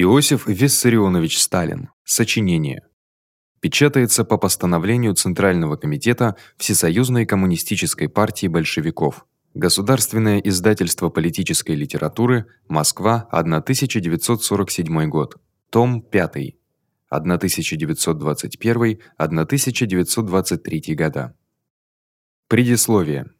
Иосиф Виссарионович Сталин. Сочинение. Печатается по постановлению Центрального комитета Всесоюзной коммунистической партии большевиков. Государственное издательство политической литературы, Москва, 1947 год. Том 5. 1921-1923 года. Предисловие.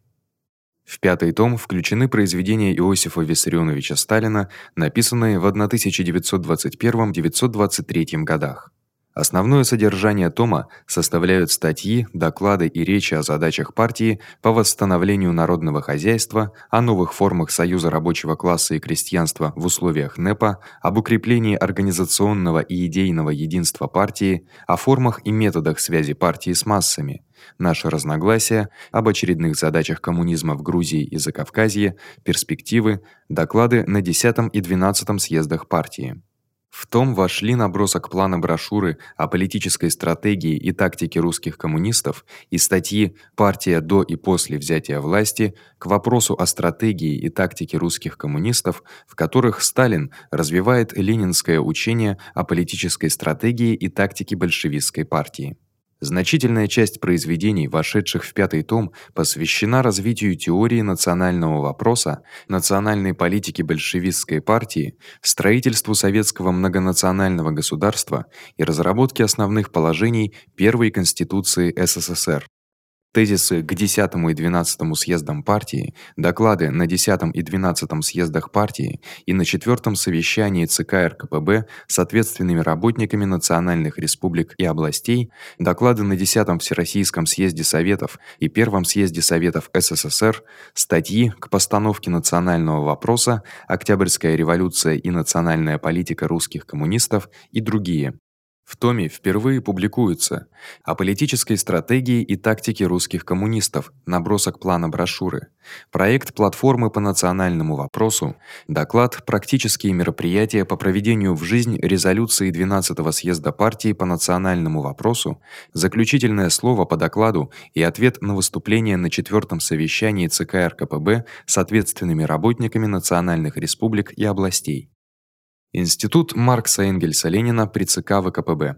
В пятый том включены произведения Иосифа Виссарионовича Сталина, написанные в 1921-1923 годах. Основное содержание тома составляют статьи, доклады и речи о задачах партии по восстановлению народного хозяйства, о новых формах союза рабочего класса и крестьянства в условиях НЭПа, об укреплении организационного и идейного единства партии, о формах и методах связи партии с массами. Наши разногласия об очередных задачах коммунизма в Грузии и Закавказье, перспективы, доклады на 10 и 12 съездах партии. В том вошли набросок плана брошюры о политической стратегии и тактике русских коммунистов и статьи Партия до и после взятия власти к вопросу о стратегии и тактике русских коммунистов, в которых Сталин развивает ленинское учение о политической стратегии и тактике большевистской партии. Значительная часть произведений, вошедших в пятый том, посвящена развитию теории национального вопроса, национальной политики большевистской партии, строительству советского многонационального государства и разработке основных положений первой конституции СССР. Тезисы к 10 и 12 съездам партии, доклады на 10 и 12 съездах партии и на 4 совещании ЦК РКПБ с ответственными работниками национальных республик и областей, доклады на 10 Всероссийском съезде советов и первом съезде советов СССР, статьи к постановке национального вопроса, Октябрьская революция и национальная политика русских коммунистов и другие. В томе впервые публикуется о политической стратегии и тактике русских коммунистов, набросок плана брошюры, проект платформы по национальному вопросу, доклад Практические мероприятия по проведению в жизнь резолюции 12-го съезда партии по национальному вопросу, заключительное слово по докладу и ответ на выступление на 4-м совещании ЦК РКПБ с ответственными работниками национальных республик и областей. Институт Маркса Энгельса Ленина при ЦК ВКПБ.